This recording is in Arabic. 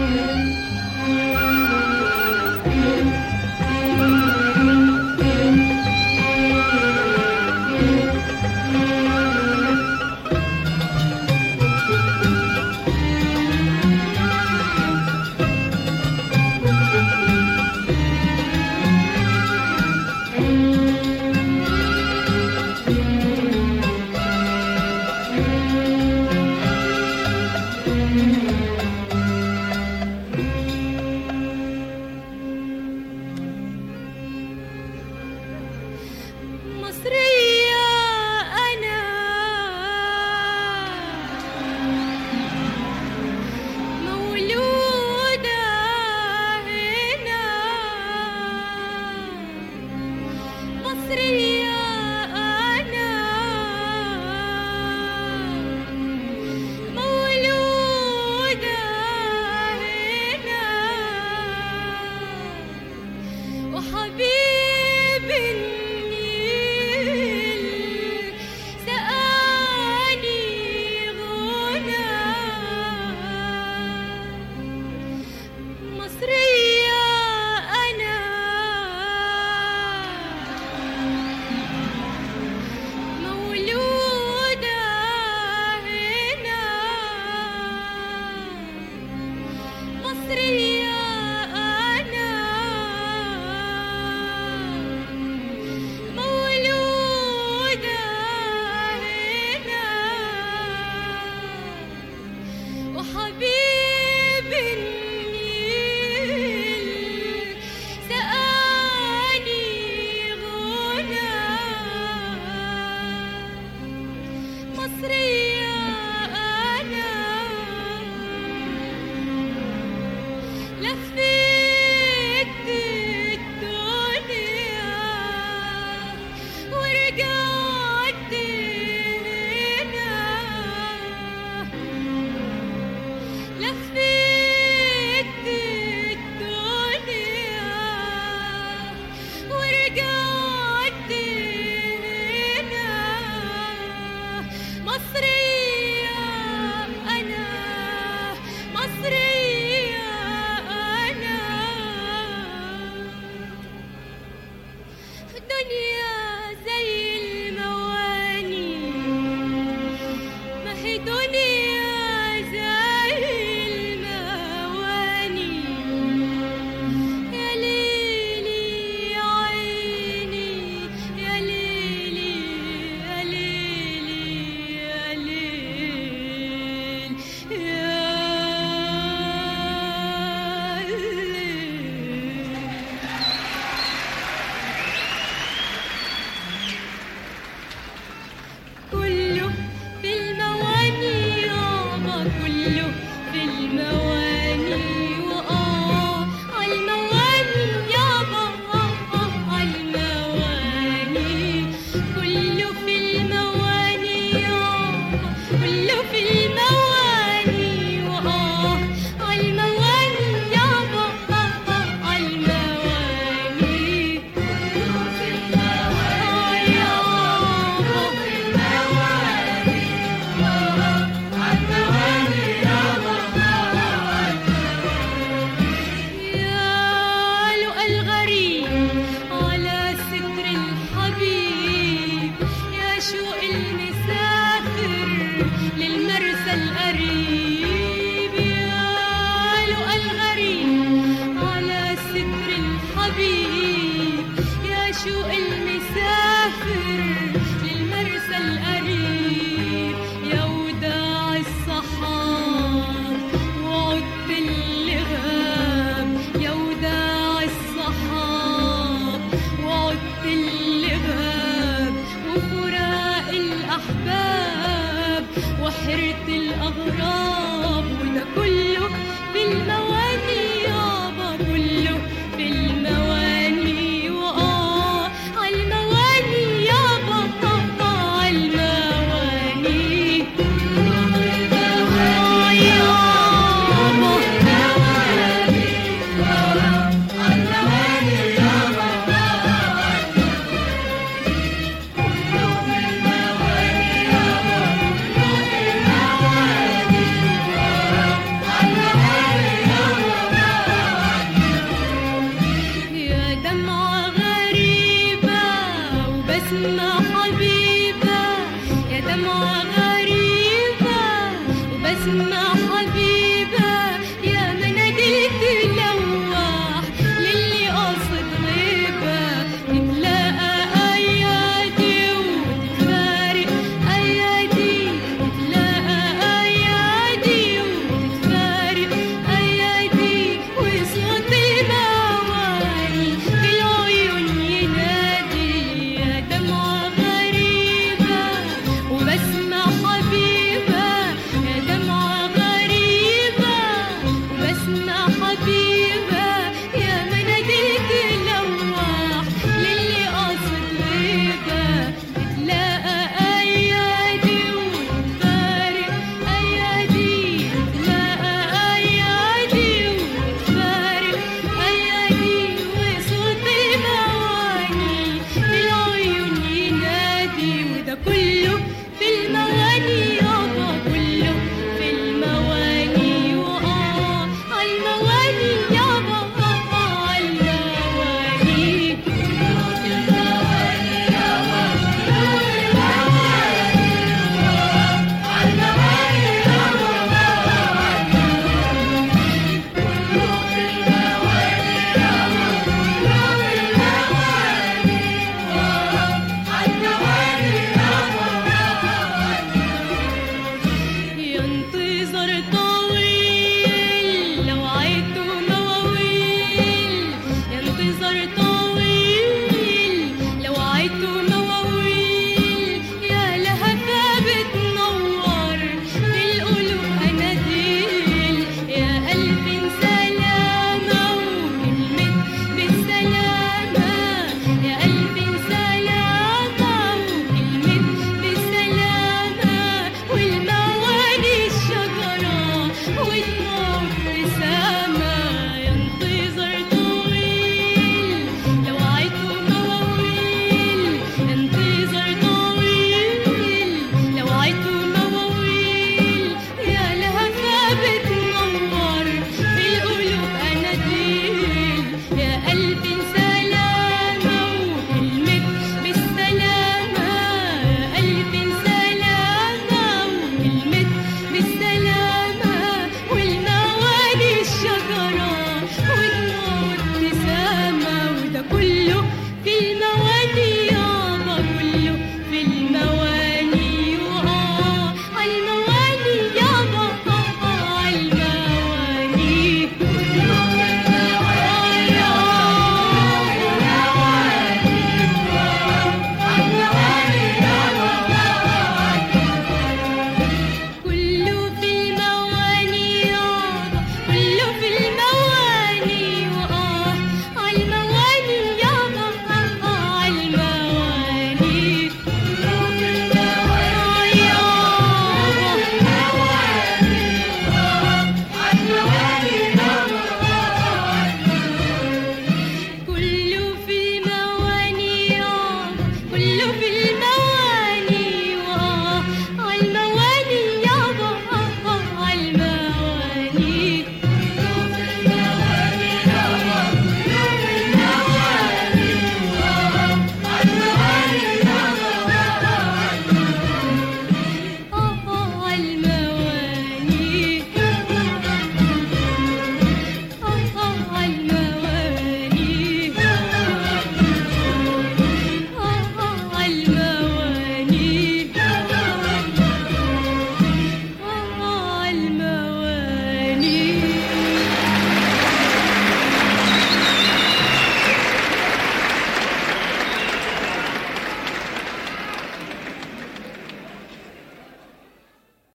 Música Быстрее! وحبيب Go. عاشق المسافر للمرسى القريب يا وداع الصحاب وعدت اللي غاب يا وداع الصحاب وعدت اللي غاب وفراق الأحباب وحرت الأغراب. وده كله بالنار